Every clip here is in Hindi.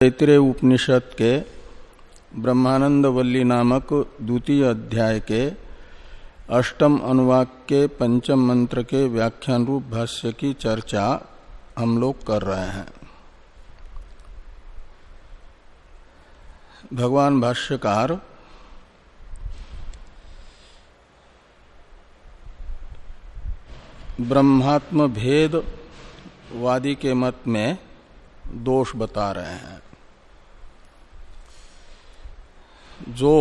तैतरे उपनिषद के ब्रह्मानंद वल्ली नामक द्वितीय अध्याय के अष्टम अनुवाक के पंचम मंत्र के व्याख्यान रूप भाष्य की चर्चा हम लोग कर रहे हैं। भगवान भाष्यकार ब्रह्मात्म भेद वादी के मत में दोष बता रहे हैं। जो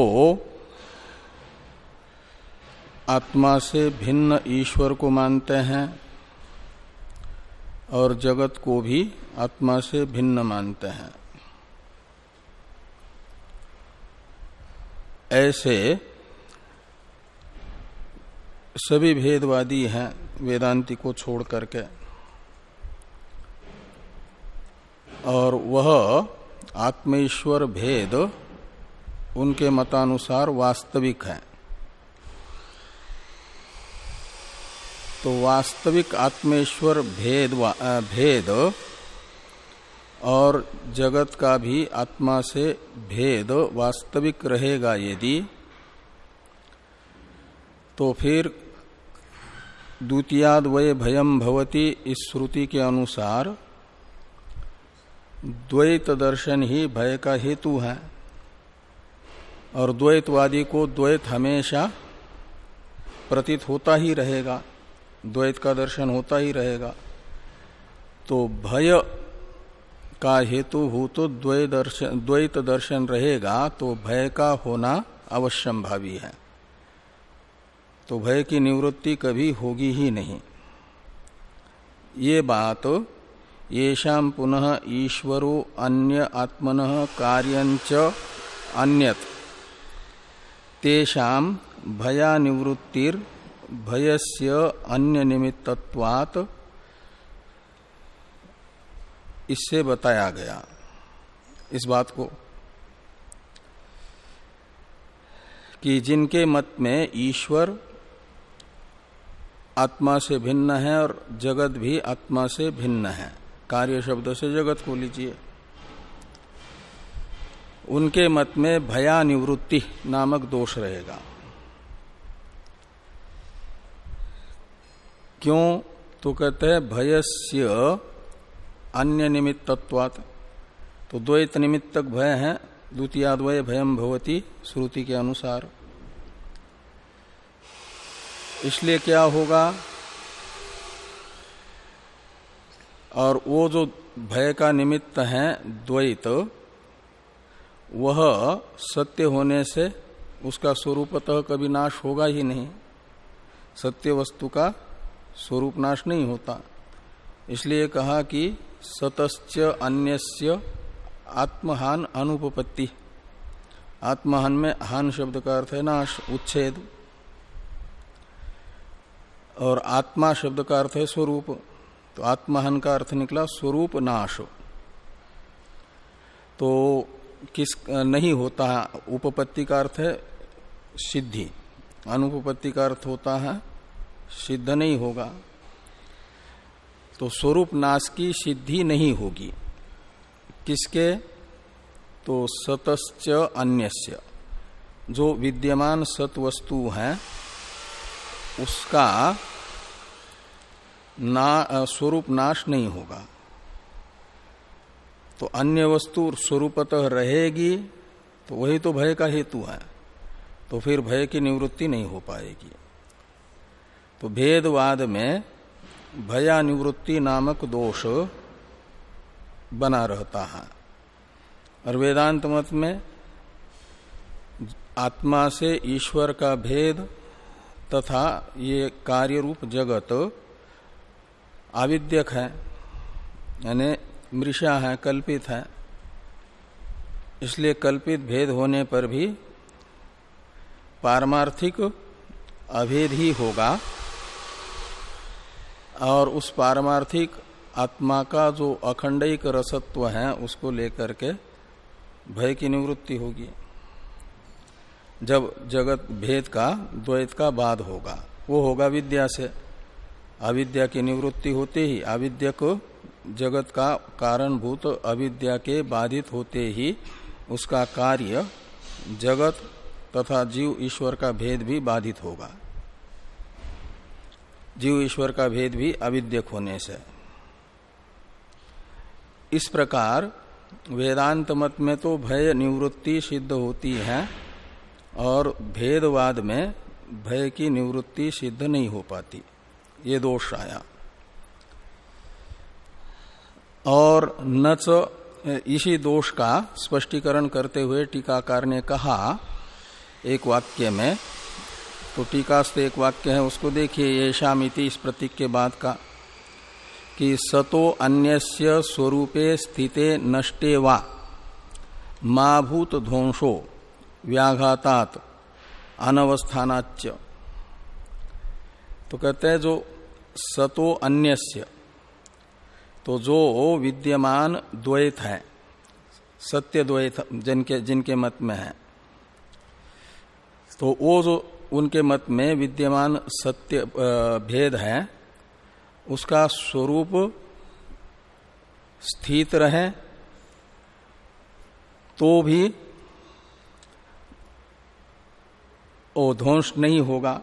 आत्मा से भिन्न ईश्वर को मानते हैं और जगत को भी आत्मा से भिन्न मानते हैं। ऐसे सभी भेदवादी हैं वेदांति को छोड़ करके। और वह आत्मेश्वर भेद उनके मतानुसार वास्तविक है। तो वास्तविक आत्मेश्वर भेद भेद और जगत का भी आत्मा से भेद वास्तविक रहेगा यदि तो फिर द्वितीयाद्वय भयम भवती इस श्रुति के अनुसार, द्वैत दर्शन ही भय का हेतु है। और द्वैतवादी को द्वैत हमेशा प्रतीत होता ही रहेगा, द्वैत का दर्शन होता ही रहेगा। तो भय का हेतु हो तो द्वैत दर्शन द्वैत दर्शन रहेगा तो भय का होना अवश्यम भावी है। तो भय की निवृत्ति कभी होगी ही नहीं। ये बात येषा पुनः ईश्वरो अन्य आत्मन कार्यंच अन्यत। तेषाम भया निवृत्तिर भयस्य अन्य निमित्तत्वात् इससे बताया गया। इस बात को कि जिनके मत में ईश्वर आत्मा से भिन्न है और जगत भी आत्मा से भिन्न है। कार्य शब्द से जगत को लीजिए। उनके मत में भया निवृत्ति नामक दोष रहेगा। क्यों? तो कहते हैं, भयस्य अन्य निमित्तत्वात तो द्वैत निमित्तक भय है द्वितीय द्वितीयाद्वय भयम भवती श्रुति के अनुसार। इसलिए क्या होगा? और वो जो भय का निमित्त है, द्वैत वह सत्य होने से उसका स्वरूपतः कभी नाश होगा ही नहीं। सत्य वस्तु का स्वरूप नाश नहीं होता। इसलिए कहा कि सतश्च अन्यस्य आत्महान अनुपपत्ति। आत्महान में हान शब्द का अर्थ है नाश, उच्छेद। और आत्मा शब्द का अर्थ है स्वरूप। तो आत्महान का अर्थ निकला स्वरूप नाश। तो किस, नहीं होता उपपत्ति का अर्थ है सिद्धि। अनुपपत्ति का अर्थ होता है सिद्ध नहीं होगा। तो स्वरूप नाश की सिद्धि नहीं होगी। किसके? तो सतश्च अन्यस्य। जो विद्यमान सत वस्तु है, उसका ना, स्वरूप नाश नहीं होगा। तो अन्य वस्तु स्वरूपतः रहेगी तो वही तो भय का हेतु है। तो फिर भय की निवृत्ति नहीं हो पाएगी। तो भेदवाद में भया निवृत्ति नामक दोष बना रहता है। और वेदांत मत में आत्मा से ईश्वर का भेद तथा ये कार्य रूप जगत आविद्यक है। यानी मृषा है, कल्पित है। इसलिए कल्पित भेद होने पर भी पारमार्थिक अभेद ही होगा और उस पारमार्थिक आत्मा का जो अखंडिक रसत्व है, उसको लेकर के भय की निवृत्ति होगी। जब जगत भेद का, द्वैत का बाद होगा, वो होगा विद्या से। अविद्या की निवृत्ति होते ही अविद्या को जगत का कारणभूत अविद्या के बाधित होते ही उसका कार्य जगत तथा जीव ईश्वर का भेद भी बाधित होगा। जीव ईश्वर का भेद भी अविद्यक होने से। इस प्रकार वेदांत मत में तो भय निवृत्ति सिद्ध होती है और भेदवाद में भय की निवृत्ति सिद्ध नहीं हो पाती। ये दोष आया। और न इसी दोष का स्पष्टीकरण करते हुए टीकाकार ने कहा एक वाक्य में तो टीकास्त एक वाक्य है, उसको देखिए, ये शामिति इस प्रतीक के बाद का, कि सतो अन्यस्य स्वरूपे स्थिते नष्टे वा, माभूत ध्वंसो व्याघातात अनवस्थानाच तो कहते हैं जो सतो अन्यस्य तो जो विद्यमान द्वैत है, सत्य द्वैत जिनके जिनके मत में है तो वो जो उनके मत में विद्यमान सत्य भेद है, उसका स्वरूप स्थित रहे तो भी ध्वंस नहीं होगा।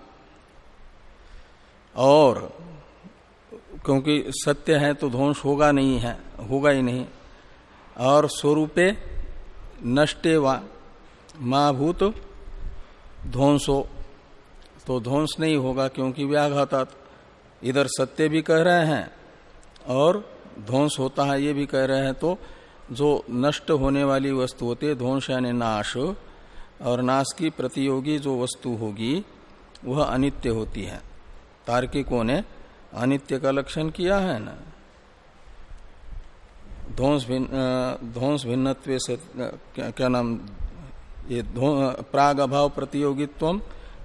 और क्योंकि सत्य है तो ध्वंस होगा नहीं है, होगा ही नहीं। और स्वरूपे नष्टे वा महाभूत ध्वंसो। तो ध्वंस नहीं होगा क्योंकि व्याघाता इधर सत्य भी कह रहे हैं और ध्वंस होता है, ये भी कह रहे हैं तो जो नष्ट होने वाली वस्तु होती है, ध्वंस यानी नाश, और नाश की प्रतियोगी जो वस्तु होगी, वह अनित्य होती है। तार्किकों ने अनित्य का लक्षण किया है ना? ध्वंस भिन्न ध्वंस भिन्नत्व से क्या, क्या नाम ये प्राग अभाव प्रतियोगित्व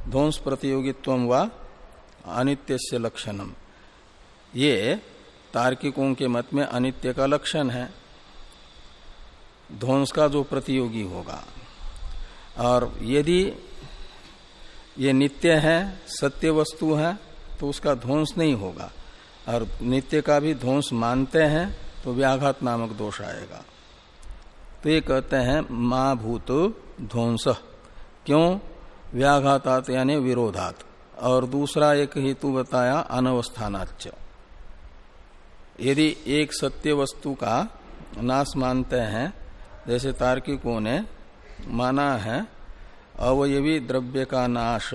ध्वंस प्रतियोगित्व व अनित्य से लक्षणम। ये तार्किकों के मत में अनित्य का लक्षण है। ध्वंस का जो प्रतियोगी होगा। और यदि ये नित्य है सत्य वस्तु है तो उसका ध्वंस नहीं होगा। और नित्य का भी ध्वंस मानते हैं तो व्याघात नामक दोष आएगा। तो ये कहते हैं, माँ भूत ध्वंस। क्यों? व्याघातात यानी विरोधात। और दूसरा एक हेतु बताया अनवस्थानाच यदि एक सत्य वस्तु का नाश मानते हैं, जैसे तार्किकों ने माना है अवयवी द्रव्य का नाश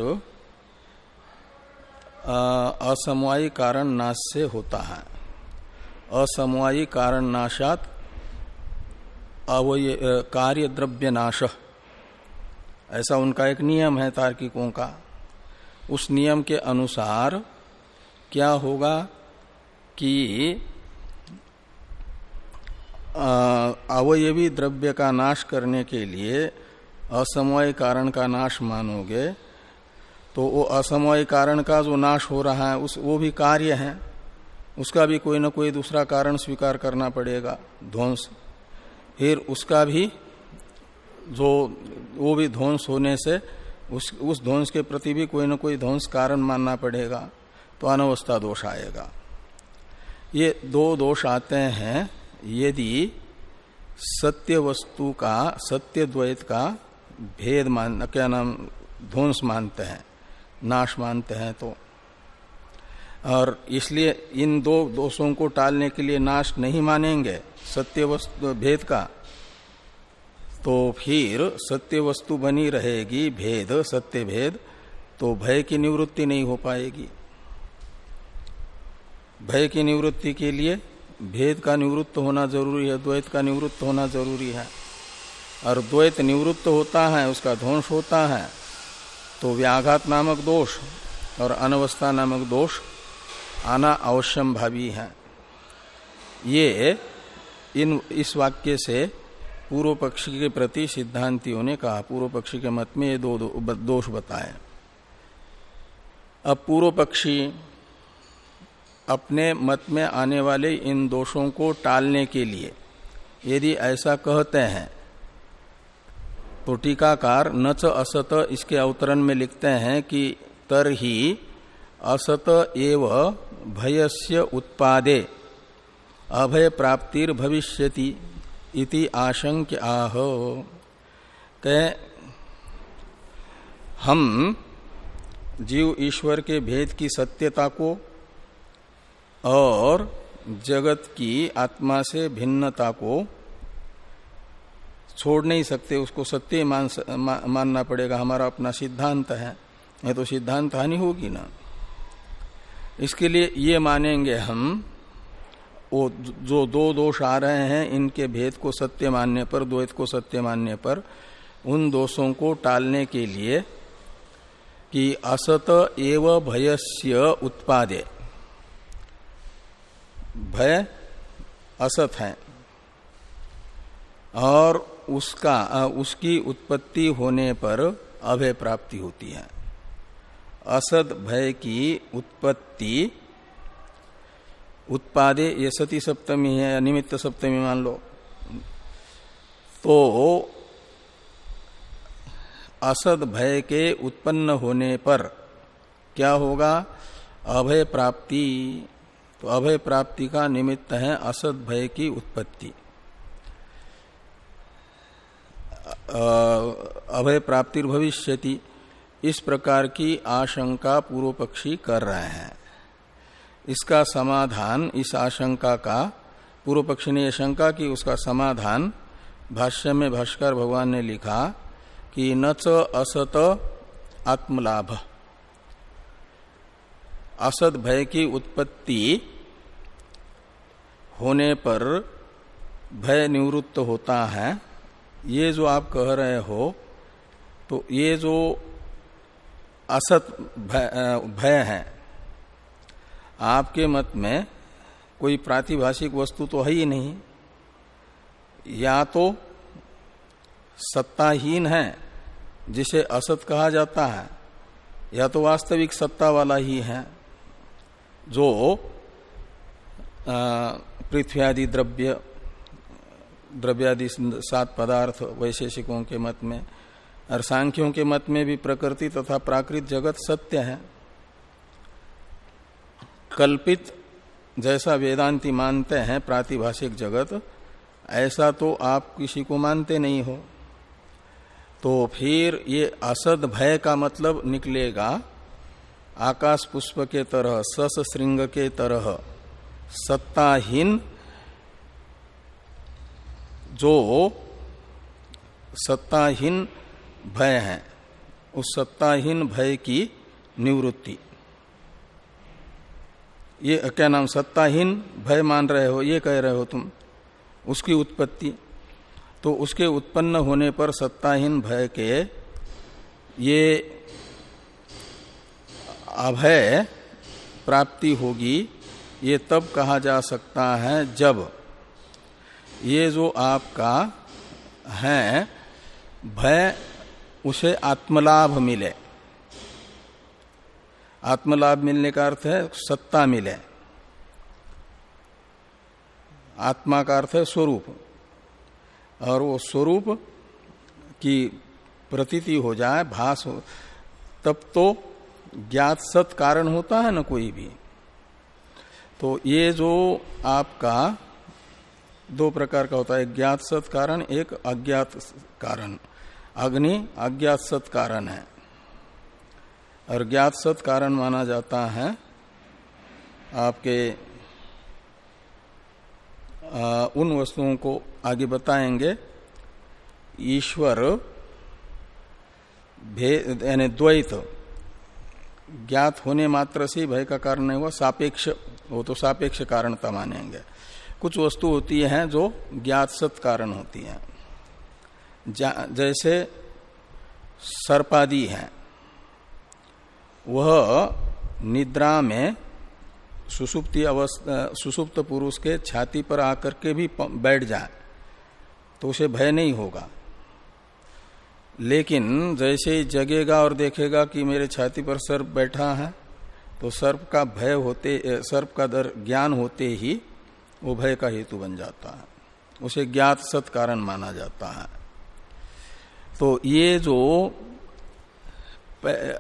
असमवायी कारण नाश से होता है। असमवायी कारण नाशात अवय कार्य द्रव्य नाश। ऐसा उनका एक नियम है तार्किकों का। उस नियम के अनुसार क्या होगा कि अवयवी द्रव्य का नाश करने के लिए असमवाय कारण का नाश मानोगे तो वो असमय कारण का जो नाश हो रहा है, उस, वो भी कार्य है। उसका भी कोई ना कोई दूसरा कारण स्वीकार करना पड़ेगा, ध्वंस। फिर उसका भी जो, वो भी ध्वंस होने से उस उस ध्वंस के प्रति भी कोई ना कोई ध्वंस कारण मानना पड़ेगा तो अनवस्था दोष आएगा। ये दो दोष आते हैं, यदि सत्य वस्तु का सत्य द्वैत का भेद मान, क्या नाम, ध्वंस मानते हैं। नाश मानते हैं तो। और इसलिए इन दो दोषों को टालने के लिए नाश नहीं मानेंगे सत्य वस्तु भेद का। तो फिर सत्य वस्तु बनी रहेगी, भेद सत्य भेद तो भय की निवृत्ति नहीं हो पाएगी। भय की निवृत्ति के लिए भेद का निवृत्त होना ज़रूरी है, द्वैत का निवृत्त होना ज़रूरी है। और द्वैत निवृत्त होता है, उसका ध्वंस होता है। तो व्याघात नामक दोष और अनवस्था नामक दोष आना अवश्यम भावी है। ये इन इस वाक्य से पूर्व पक्षी के प्रति सिद्धांतियों ने कहा पूर्व पक्षी के मत में ये दो, दो दोष बताए। अब पूर्व पक्षी अपने मत में आने वाले इन दोषों को टालने के लिए यदि ऐसा कहते हैं तो टीकाकार न च असत, इसके अवतरण में लिखते हैं कि तर ही असत एव भयस्य उत्पादे, अभय प्राप्तिर भविष्यति इति आशंक आह। कह, हम जीव ईश्वर के भेद की सत्यता को और जगत की आत्मा से भिन्नता को छोड़ नहीं सकते उसको सत्य मान मा, मानना पड़ेगा हमारा अपना सिद्धांत है। ये तो सिद्धांत हानि होगी ना। इसके लिए ये मानेंगे हम वो जो दो दोष आ रहे हैं इनके भेद को सत्य मानने पर द्वैत को सत्य मानने पर उन दोषों को टालने के लिए कि असत एव भयस्य उत्पादे। भय असत है। और उसका उसकी उत्पत्ति होने पर अभय प्राप्ति होती है। असद भय की उत्पत्ति, उत्पादे, ये सती सप्तमी है निमित्त सप्तमी मान लो तो असद भय के उत्पन्न होने पर क्या होगा? अभय प्राप्ति। तो अभय प्राप्ति का निमित्त है असद भय की उत्पत्ति। अभय प्राप्ति भविष्यति इस प्रकार की आशंका पूर्व पक्षी कर रहे हैं। इसका समाधान, इस आशंका का पूर्व पक्षी ने शंका की, उसका समाधान भाष्य में भाष्कर भगवान ने लिखा कि न च असत आत्मलाभ। असत भय की उत्पत्ति होने पर भय निवृत्त होता है। ये जो आप कह रहे हो तो ये जो असत भय, है आपके मत में कोई प्रातिभाषिक वस्तु तो है ही नहीं। या तो सत्ताहीन है जिसे असत कहा जाता है या तो वास्तविक सत्ता वाला ही है जो पृथ्वी आदि द्रव्य द्रव्यादि सात पदार्थ वैशेषिकों के मत में, और सांख्यों के मत में भी प्रकृति तथा प्राकृत जगत सत्य है। कल्पित जैसा वेदांति मानते हैं प्रातिभाषिक जगत, ऐसा तो आप किसी को मानते नहीं हो। तो फिर ये असद भय का मतलब निकलेगा, आकाश पुष्प के तरह, सस श्रृंग के तरह, सत्ताहीन जो सत्ताहीन भय है, उस सत्ताहीन भय की निवृत्ति। ये, क्या नाम, सत्ताहीन भय मान रहे हो, ये कह रहे हो तुम, उसकी उत्पत्ति। तो उसके उत्पन्न होने पर सत्ताहीन भय के ये अभय प्राप्ति होगी, ये तब कहा जा सकता है जब ये जो आपका है, भय, उसे आत्मलाभ मिले। आत्मलाभ मिलने का अर्थ है सत्ता मिले। आत्मा का अर्थ है स्वरूप। और वो स्वरूप की प्रतीति हो जाए, भास हो, तब तो ज्ञात सत कारण होता है ना कोई भी। तो ये जो आपका दो प्रकार का होता है ज्ञात सत कारण एक अज्ञात कारण। अग्नि अज्ञात सत कारण है। और ज्ञात सत कारण माना जाता है आपके आ, उन वस्तुओं को आगे बताएँगे। ईश्वर यानी द्वैत ज्ञात होने मात्र से भय का कारण नहीं हुआ सापेक्ष वो तो सापेक्ष कारणता मानेंगे। कुछ वस्तु होती है जो ज्ञात सत कारण होती है। जैसे सर्पादि है। वह निद्रा में सुसुप्ति अवस्था सुसुप्त पुरुष के छाती पर आकर के भी बैठ जाए तो उसे भय नहीं होगा। लेकिन जैसे ही जगेगा और देखेगा कि मेरे छाती पर सर्प बैठा है तो सर्प का भय होते सर्प का दर ज्ञान होते ही वो भय का हेतु बन जाता है। उसे ज्ञात सत कारण माना जाता है। तो ये जो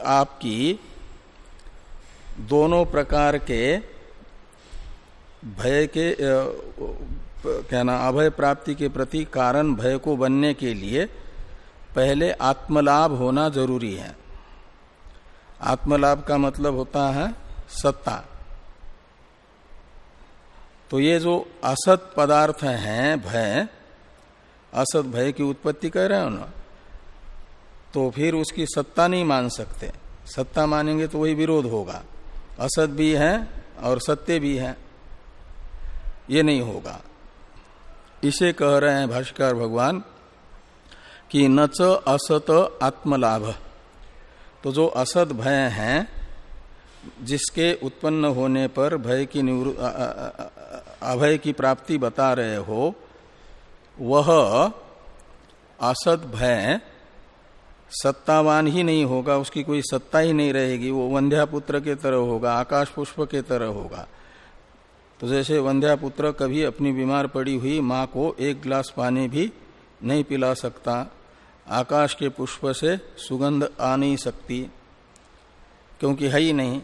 आपकी दोनों प्रकार के भय के कहना अभय प्राप्ति के प्रति कारण भय को बनने के लिए पहले आत्मलाभ होना ज़रूरी है। आत्मलाभ का मतलब होता है सत्ता। तो ये जो असत पदार्थ हैं, भय, असत भय की उत्पत्ति कर रहे हो ना तो फिर उसकी सत्ता नहीं मान सकते। सत्ता मानेंगे तो वही विरोध होगा। असत भी है और सत्य भी है, ये नहीं होगा। इसे कह रहे हैं भाष्कर भगवान कि न च असत आत्मलाभ। तो जो असत भय हैं, जिसके उत्पन्न होने पर भय की अभय की प्राप्ति बता रहे हो, वह असद भय सत्तावान ही नहीं होगा, उसकी कोई सत्ता ही नहीं रहेगी, वो वंध्या पुत्र के तरह होगा, आकाश पुष्प के तरह होगा। तो जैसे वंध्या पुत्र कभी अपनी बीमार पड़ी हुई माँ को एक गिलास पानी भी नहीं पिला सकता, आकाश के पुष्प से सुगंध आ नहीं सकती, क्योंकि है ही नहीं।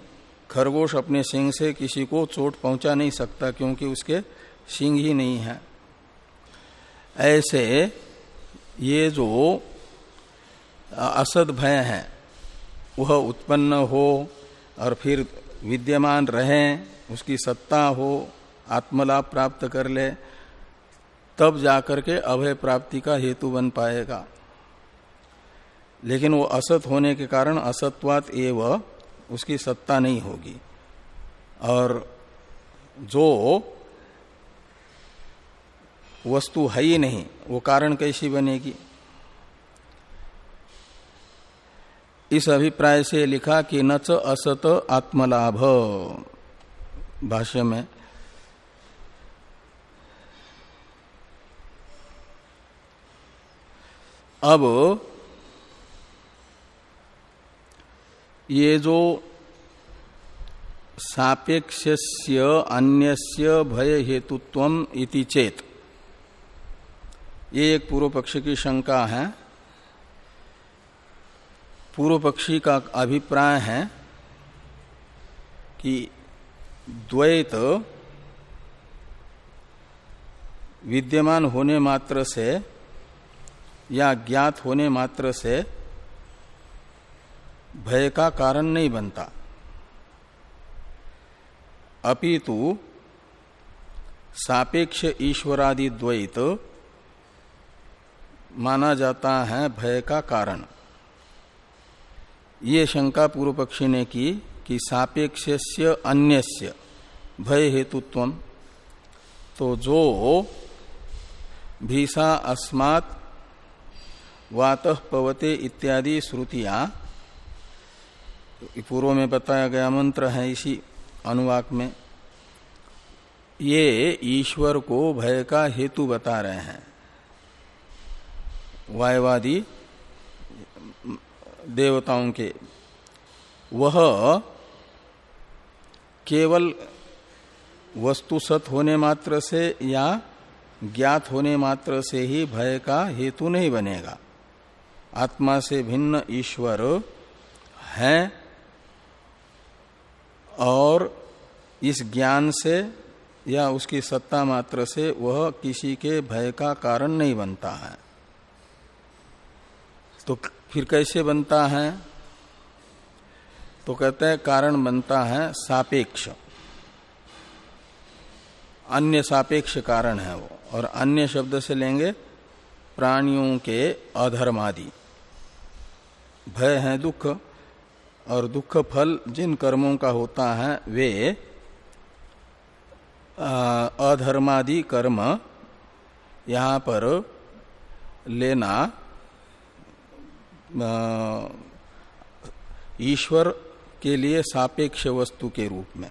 खरगोश अपने सिंह से किसी को चोट पहुँचा नहीं सकता क्योंकि उसके सिंह ही नहीं है। ऐसे ये जो असद भय है, वह उत्पन्न हो और फिर विद्यमान रहे, उसकी सत्ता हो, आत्मलाभ प्राप्त कर ले, तब जाकर के अभय प्राप्ति का हेतु बन पाएगा। लेकिन वो असत होने के कारण असत्वात एव उसकी सत्ता नहीं होगी। और जो वस्तु है ही नहीं, वो कारण कैसी बनेगी? इस अभिप्राय से लिखा कि न च असत आत्मलाभ। भाष्य में, अब ये जो सापेक्षस्य अन्यस्य भय हेतुत्व इति चेत, ये एक पूर्व पक्ष की शंका है। पूर्व पक्षी का अभिप्राय है कि द्वैत विद्यमान होने मात्र से या ज्ञात होने मात्र से भय का कारण नहीं बनता। अपितु सापेक्ष ईश्वरादि द्वैत माना जाता है भय का कारण। ये शंका पूर्व पक्षी ने की कि सापेक्ष अन्यस्य भय हेतुत्व तो जो भीषा अस्मात् वात पवते इत्यादि श्रुतियाँ पूर्व में बताया गया मंत्र है इसी अनुवाक में। ये ईश्वर को भय का हेतु बता रहे हैं। वायवादी देवताओं के। वह केवल वस्तु सत होने मात्र से या ज्ञात होने मात्र से ही भय का हेतु नहीं बनेगा। आत्मा से भिन्न ईश्वर है। और इस ज्ञान से या उसकी सत्ता मात्र से वह किसी के भय का कारण नहीं बनता है। तो फिर कैसे बनता है? तो कहते हैं कारण बनता है सापेक्ष। अन्य सापेक्ष कारण है वो, और अन्य शब्द से लेंगे प्राणियों के अधर्मादि। भय है, दुख। और दुख फल जिन कर्मों का होता है, वे अधर्मादि कर्म यहाँ पर लेना ईश्वर के लिए सापेक्ष वस्तु के रूप में।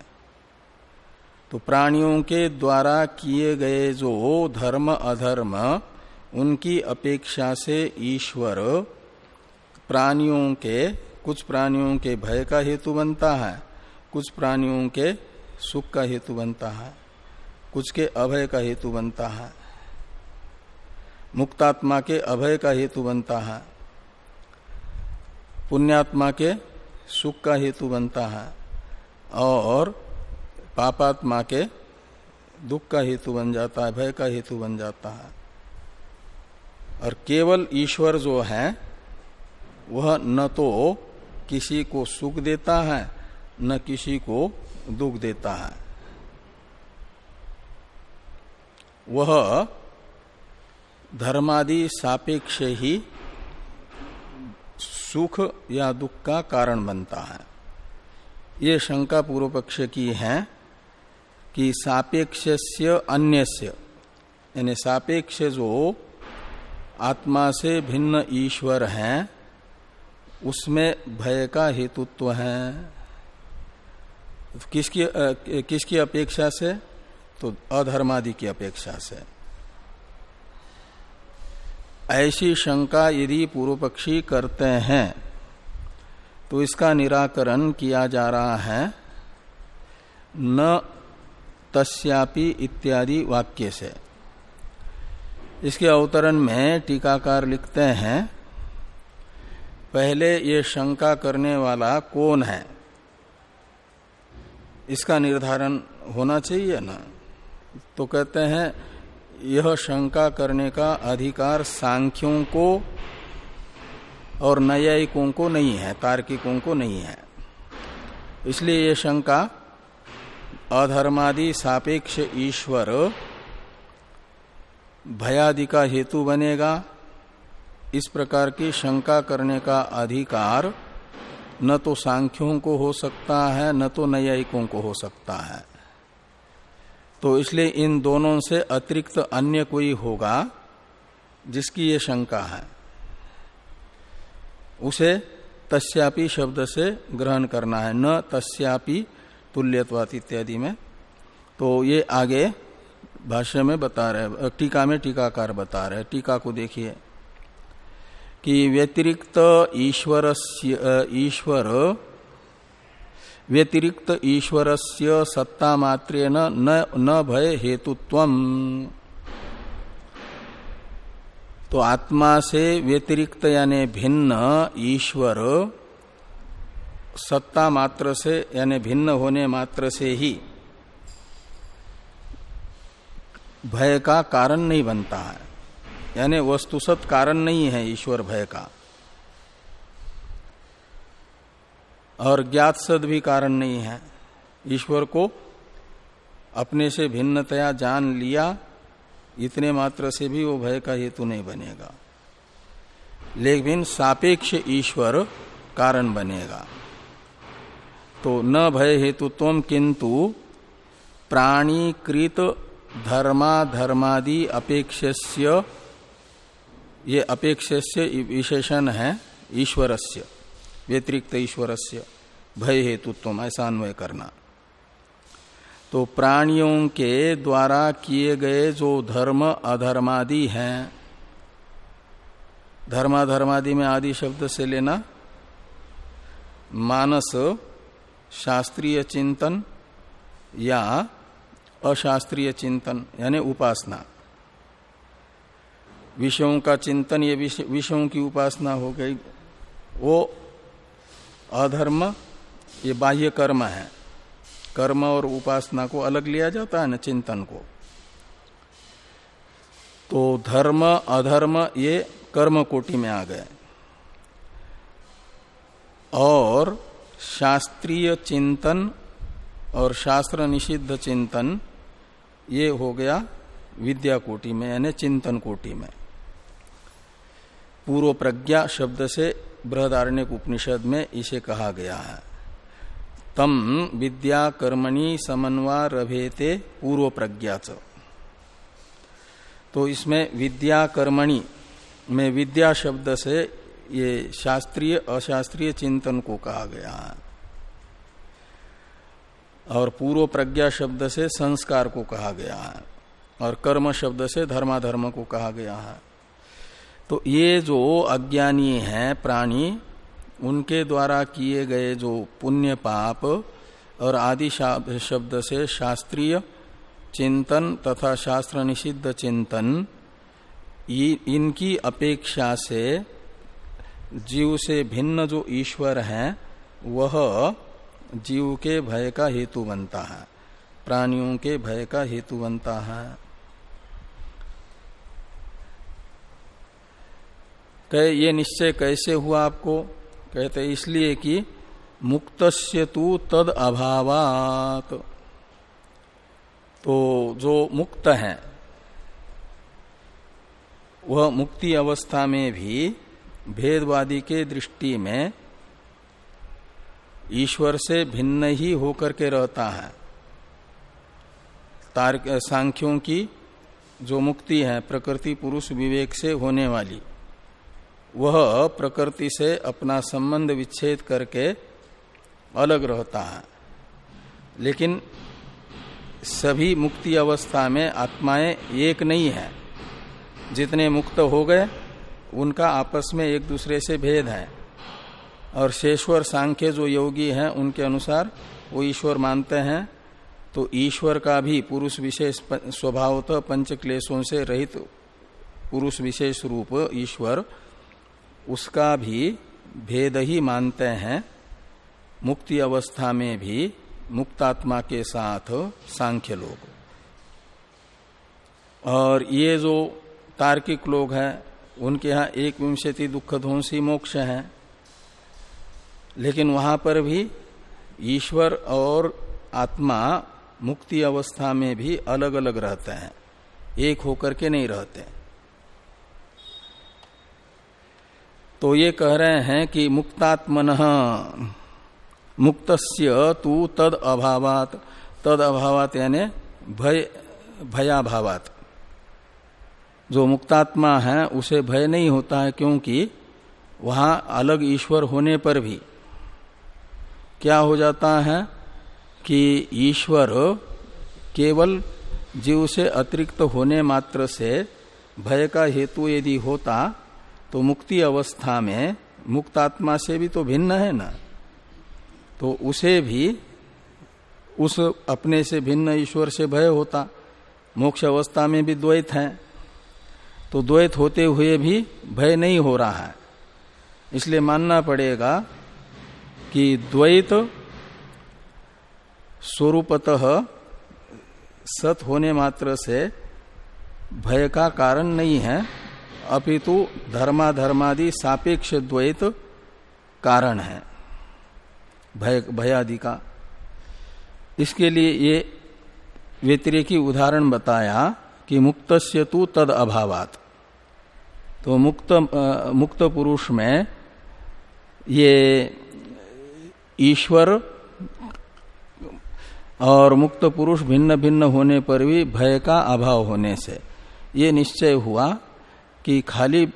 तो प्राणियों के द्वारा किए गए जो धर्म अधर्म, उनकी अपेक्षा से ईश्वर प्राणियों के कुछ प्राणियों के भय का हेतु बनता है, कुछ प्राणियों के सुख का हेतु बनता है, कुछ के अभय का हेतु बनता है। मुक्तात्मा के अभय का हेतु बनता है। पुण्यात्मा के सुख का हेतु बनता है और पापात्मा के दुख का हेतु बन जाता है, भय का हेतु बन जाता है। और केवल ईश्वर जो है, वह न तो किसी को सुख देता है, न किसी को दुख देता है। वह धर्मादि सापेक्ष ही सुख या दुख का कारण बनता है। ये शंका पूर्व पक्ष की है कि सापेक्ष अन्य यानी सापेक्ष जो आत्मा से भिन्न ईश्वर है उसमें भय का हेतुत्व है। किसकी किसकी अपेक्षा से? तो अधर्मादि की अपेक्षा से। ऐसी शंका यदि पूर्व पक्षी करते हैं तो इसका निराकरण किया जा रहा है। न तस्यापि इत्यादि वाक्य से। इसके अवतरण में टीकाकार लिखते हैं पहले ये शंका करने वाला कौन है? इसका निर्धारण होना चाहिए ना? तो कहते हैं, यह शंका करने का अधिकार सांख्यों को और न्यायिकों को नहीं है, तार्किकों को नहीं है। इसलिए यह शंका, अधर्मादि सापेक्ष ईश्वर भयादि का हेतु बनेगा इस प्रकार की शंका करने का अधिकार न तो सांख्यों को हो सकता है, न तो न्यायिकों को हो सकता है। तो इसलिए इन दोनों से अतिरिक्त अन्य कोई होगा जिसकी ये शंका है, उसे तस्यापि शब्द से ग्रहण करना है। न तस्यापि तुल्यत्वात इत्यादि में। तो ये आगे भाष्य में बता रहे, टीका में टीकाकार बता रहे। टीका को देखिए। कि व्यतिरिक्त ईश्वर ईश्वर व्यतिरिक्त ईश्वर से सत्ता मात्र न, न भय हेतुत्व तो आत्मा से व्यतिरिक्त यानी भिन्न ईश्वर सत्ता मात्र से यानी भिन्न होने मात्र से ही भय का कारण नहीं बनता है। यानी वस्तुसत कारण नहीं है ईश्वर भय का। और ज्ञात सद भी कारण नहीं है। ईश्वर को अपने से भिन्नतया जान लिया, इतने मात्र से भी वो भय का हेतु नहीं बनेगा। लेकिन सापेक्ष ईश्वर कारण बनेगा। तो न भय हेतु तुम किंतु प्राणीकृत धर्मा धर्मादि अपेक्ष्य ये अपेक्ष्य विशेषण है ईश्वरस्य, व्यतिरिक्त ईश्वरस्य, भय हेतुत्व ऐसा अन्वय करना। तो प्राणियों के द्वारा किए गए जो धर्म अधर्मादि हैं, धर्माधर्मादि में आदि शब्द से लेना, मानस, शास्त्रीय चिंतन या अशास्त्रीय चिंतन, यानी उपासना। विषयों का चिंतन, ये विषयों की उपासना हो गई। वो अधर्म, ये बाह्य कर्म है। कर्म और उपासना को अलग लिया जाता है ना चिंतन को। तो धर्म, अधर्म, ये कर्म कोटि में आ गए। और शास्त्रीय चिंतन और शास्त्र निषिद्ध चिंतन, ये हो गया विद्या कोटि में, यानी चिंतन कोटि में। पूर्व प्रज्ञा शब्द से बृहदारण्य उपनिषद में इसे कहा गया है। तम विद्या कर्मणि समन्वा रभेते पूर्व प्रज्ञा च। तो इसमें विद्या कर्मणि में विद्या शब्द से ये शास्त्रीय, अशास्त्रीय चिंतन को कहा गया है। और पूर्व प्रज्ञा शब्द से संस्कार को कहा गया है। और कर्म शब्द से धर्माधर्म को कहा गया है। तो ये जो अज्ञानी हैं प्राणी, उनके द्वारा किए गए जो पुण्य पाप और आदि शब्द से शास्त्रीय चिंतन तथा शास्त्र निषिद्ध चिंतन इनकी अपेक्षा से जीव से भिन्न जो ईश्वर है, वह जीव के भय का हेतु बनता है, प्राणियों के भय का हेतु बनता है। कहे, ये निश्चय कैसे हुआ आपको? कहते, इसलिए कि मुक्तस्य तु तद अभावात। तो जो मुक्त है, वह मुक्ति अवस्था में भी भेदवादी के दृष्टि में ईश्वर से भिन्न ही होकर के रहता है। तार्क, सांख्यों की जो मुक्ति है, प्रकृति पुरुष विवेक से होने वाली वह प्रकृति से अपना संबंध विच्छेद करके अलग रहता है। लेकिन सभी मुक्ति अवस्था में आत्माएँ एक नहीं है। जितने मुक्त हो गए, उनका आपस में एक दूसरे से भेद है। और शेश्वर सांख्य जो योगी हैं, उनके अनुसार वो ईश्वर मानते हैं। तो ईश्वर का भी पुरुष विशेष स्वभावतः पंच क्लेशों से रहित पुरुष विशेष रूप ईश्वर उसका भी भेद ही मानते हैं। मुक्ति अवस्था में भी मुक्तात्मा के साथ सांख्य लोग। और ये जो तार्किक लोग हैं, उनके यहाँ एक विंशति दुख ध्वंसी मोक्ष है। लेकिन वहाँ पर भी ईश्वर और आत्मा मुक्ति अवस्था में भी अलग अलग रहते हैं। एक होकर के नहीं रहते। तो ये कह रहे हैं कि मुक्तात्मन, मुक्तस्य तू तद अभावात तद अभावात यानी भय, भयाभावात। जो मुक्तात्मा है, उसे भय नहीं होता है, क्योंकि वहाँ अलग ईश्वर होने पर भी क्या हो जाता है कि ईश्वर केवल जीव से अतिरिक्त होने मात्र से भय का हेतु यदि होता तो मुक्ति अवस्था में मुक्तात्मा से भी तो भिन्न है ना? तो उसे भी उस अपने से भिन्न ईश्वर से भय होता। मोक्ष अवस्था में भी द्वैत है। तो द्वैत होते हुए भी भय नहीं हो रहा है। इसलिए मानना पड़ेगा कि द्वैत स्वरूपतः सत होने मात्र से भय का कारण नहीं है। अपितु धर्माधर्मादि सापेक्ष द्वैत कारण है। भय, भयादि का। इसके लिए ये व्यतिरेकी उदाहरण बताया कि मुक्तस्य तु तद अभावात। तो मुक्त मुक्त पुरुष में ये ईश्वर और मुक्त पुरुष भिन्न भिन्न होने पर भी भय का अभाव होने से। ये निश्चय हुआ कि खाली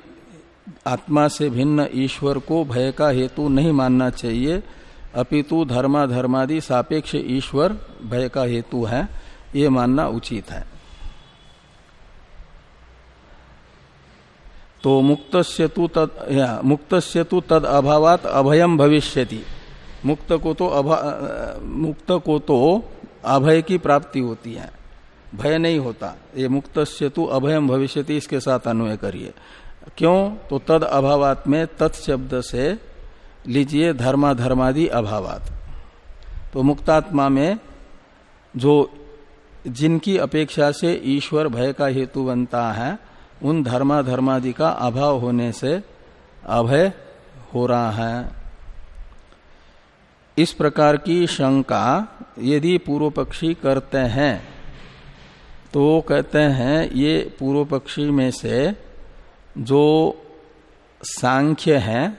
आत्मा से भिन्न ईश्वर को भय का हेतु नहीं मानना चाहिए, अपितु धर्मा धर्मादि सापेक्ष ईश्वर भय का हेतु है, ये मानना उचित है। तो मुक्त तु तद तु तद अभावात अभयम भविष्यति। मुक्त को तो अभा, मुक्त को तो अभय की प्राप्ति होती है। भय नहीं होता। ये मुक्त से तु अभयम भविष्य इसके साथ अन्वय करिए। क्यों? तो तद अभावात में तत्शब्द से लीजिए धर्मा धर्मादि अभावात। तो मुक्तात्मा में जो जिनकी अपेक्षा से ईश्वर भय का हेतु बनता है, उन धर्मा धर्मादि का अभाव होने से अभय हो रहा है। इस प्रकार की शंका यदि पूर्व पक्षी करते हैं तो कहते हैं, ये पूर्व पक्षी में से जो सांख्य है,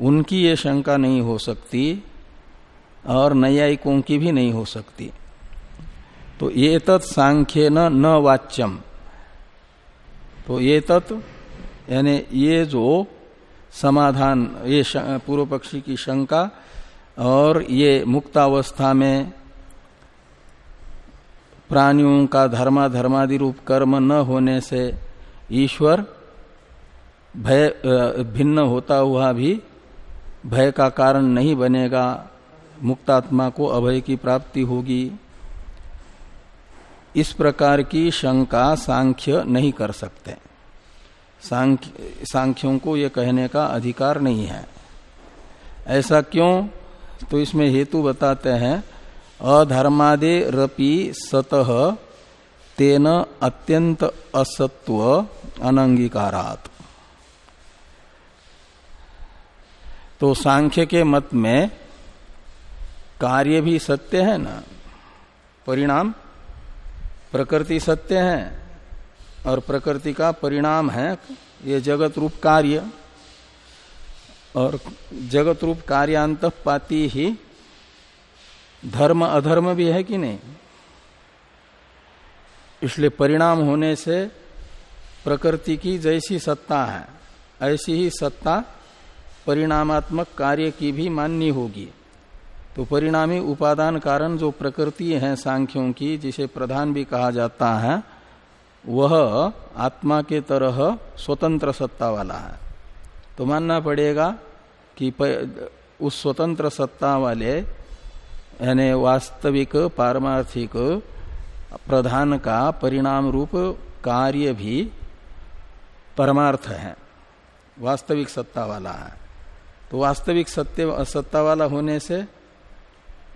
उनकी ये शंका नहीं हो सकती और न्यायिकों की भी नहीं हो सकती। तो ये तत् सांख्य न न वाच्यम। तो ये तत्व यानी ये जो समाधान, ये पूर्व पक्षी की शंका और ये मुक्तावस्था में प्राणियों का धर्मा धर्मादि रूप कर्म न होने से ईश्वर भय भिन्न होता हुआ भी भय का कारण नहीं बनेगा। मुक्तात्मा को अभय की प्राप्ति होगी। इस प्रकार की शंका सांख्य नहीं कर सकते। सांख्य, सांख्यों को यह कहने का अधिकार नहीं है। ऐसा क्यों? तो इसमें हेतु बताते हैं अधर्मादे रपि सतह तेन अत्यंत असत्व अनंगीकारात। तो सांख्य के मत में कार्य भी सत्य है ना? परिणाम? प्रकृति सत्य है और प्रकृति का परिणाम है ये जगत रूप कार्य। और जगत रूप कार्यांत पाती ही धर्म अधर्म भी है कि नहीं? इसलिए परिणाम होने से प्रकृति की जैसी सत्ता है, ऐसी ही सत्ता परिणामात्मक कार्य की भी माननी होगी। तो परिणामी उपादान कारण जो प्रकृति है सांख्यों की, जिसे प्रधान भी कहा जाता है, वह आत्मा के तरह स्वतंत्र सत्ता वाला है। तो मानना पड़ेगा कि उस स्वतंत्र सत्ता वाले यानी वास्तविक, पारमार्थिक, प्रधान का परिणाम रूप कार्य भी परमार्थ है। वास्तविक सत्ता वाला है। तो वास्तविक सत्य, सत्ता वाला होने से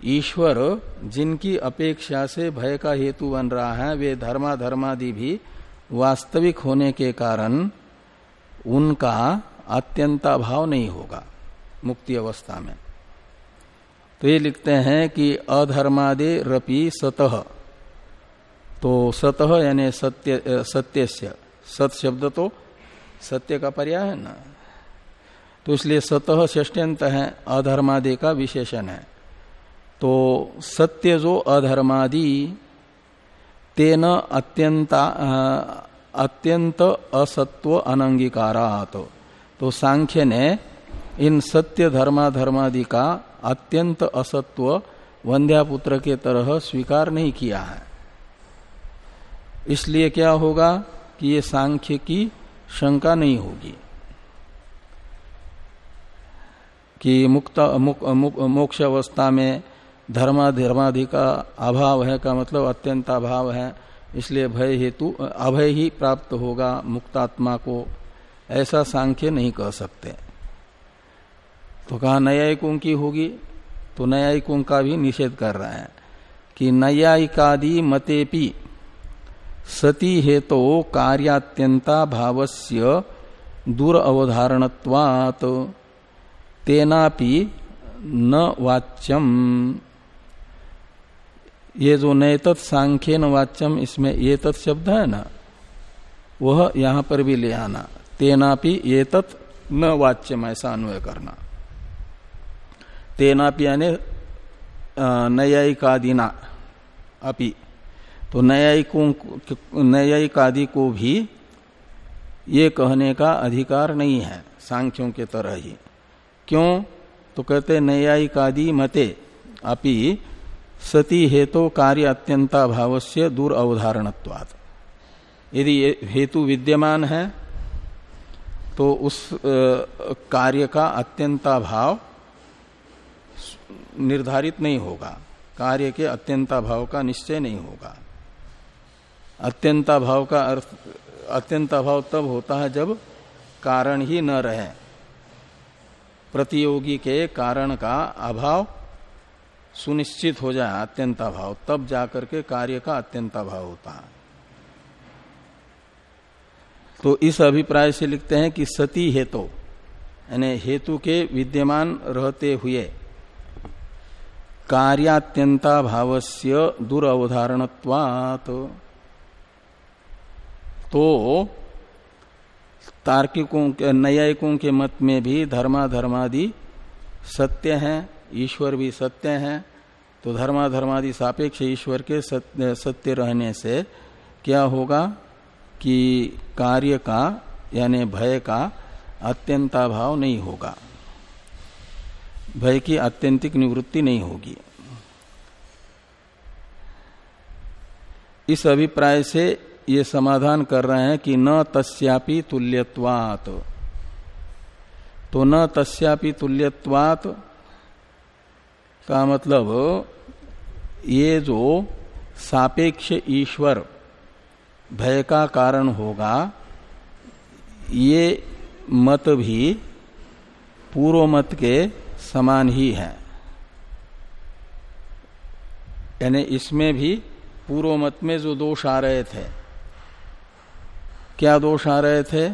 ईश्वर जिनकी अपेक्षा से भय का हेतु बन रहा है, वे धर्मा धर्मादि भी वास्तविक होने के कारण उनका अत्यंता भाव नहीं होगा, मुक्ति अवस्था में। तो ये लिखते हैं कि अधर्मादे रपि सतह तो सतह यानी सत्य सत्य सत शब्द तो सत्य का पर्याय है ना? तो इसलिए सतह षष्ट्यंत है, अधर्मादि का विशेषण है। तो सत्य जो अधर्मादि, तेन अत्यंता अत्यंत असत्व अनंगीकारात। तो सांख्य ने इन सत्य धर्माधर्मादि का अत्यंत असत्व वंध्यापुत्र के तरह स्वीकार नहीं किया है। इसलिए क्या होगा कि ये सांख्य की शंका नहीं होगी। कि मुक्त मुक, मुक, मोक्ष अवस्था में धर्मा धर्माधि का अभाव है का मतलब अत्यंत अभाव है इसलिए भय हेतु अभय ही प्राप्त होगा मुक्तात्मा को। ऐसा सांख्य नहीं कह सकते। तो कहा, न्यायिकों की होगी। तो न्यायिकों का भी निषेध कर रहे हैं कि नयायिकादि मतेपि सती हेतो कार्यात्यंता भावस्य दूर अवधारणत्वात् तेनापि न वाच्यम। ये जो नैतत सांख्य न वाच्यम, इसमें ये तत् शब्द है ना, वह यहाँ पर भी ले आना। तेनापि ये तत् न वाच्यम, ऐसा अन्वय करना। तेनापि यानी न्यायिकादिना अपि। तो न्यायिकों न्यायिकादि को भी ये कहने का अधिकार नहीं है, सांख्यों के तरह ही। क्यों? तो कहते नैयायिकादि मते अपि सती हेतु कार्य अत्यंता भाव से दूर अवधारणत्वात्। यदि हेतु विद्यमान है तो उस कार्य का अत्यंता भाव निर्धारित नहीं होगा। कार्य के अत्यंता भाव का निश्चय नहीं होगा। अत्यंता भाव का अर्थ अत्यंता भाव तब होता है जब कारण ही न रहे। प्रतियोगी के कारण का अभाव सुनिश्चित हो जाए अत्यंता भाव तब जाकर के कार्य का अत्यंता भाव होता है। तो इस अभिप्राय से लिखते हैं कि सती हेतु, यानी हेतु के विद्यमान रहते हुए कार्यात्यंता से दुरवधारणत्वात्। तो तार्किकों के न्यायिकों के मत में भी धर्मा धर्मादि सत्य हैं ईश्वर भी सत्य हैं तो धर्मा धर्मादि सापेक्ष ईश्वर के सत्य, सत्य रहने से क्या होगा कि कार्य का यानी भय का अत्यंताभाव नहीं होगा। भय की अत्यंतिक निवृत्ति नहीं होगी। इस अभिप्राय से ये समाधान कर रहे हैं कि न तस्यापि तुल्यत्वात। तो न तस्यापि तुल्यत्वात का मतलब ये जो सापेक्ष ईश्वर भय का कारण होगा, ये मत भी पूर्व मत के समान ही है। यानी इसमें भी पूर्व मत में जो दोष आ रहे थे, क्या दोष आ रहे थे?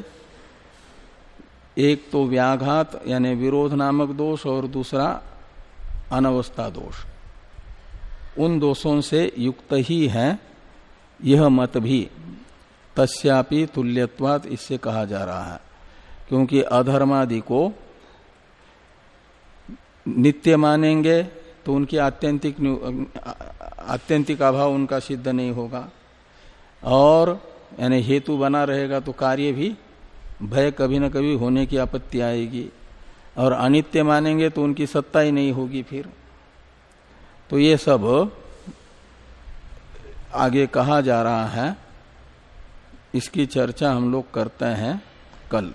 एक तो व्याघात, यानी विरोध नामक दोष, और दूसरा अनवस्था दोष। उन दोषों से युक्त ही है, यह मत भी। तस्यापि तुल्यत्वात इससे कहा जा रहा है, क्योंकि अधर्मादि को नित्य मानेंगे तो उनकी आत्यंतिक आत्यंतिक अभाव उनका सिद्ध नहीं होगा। और, यानी हेतु बना रहेगा तो कार्य भी भय कभी न कभी होने की आपत्ति आएगी। और अनित्य मानेंगे तो उनकी सत्ता ही नहीं होगी फिर। तो ये सब आगे कहा जा रहा है। इसकी चर्चा हम लोग करते हैं कल।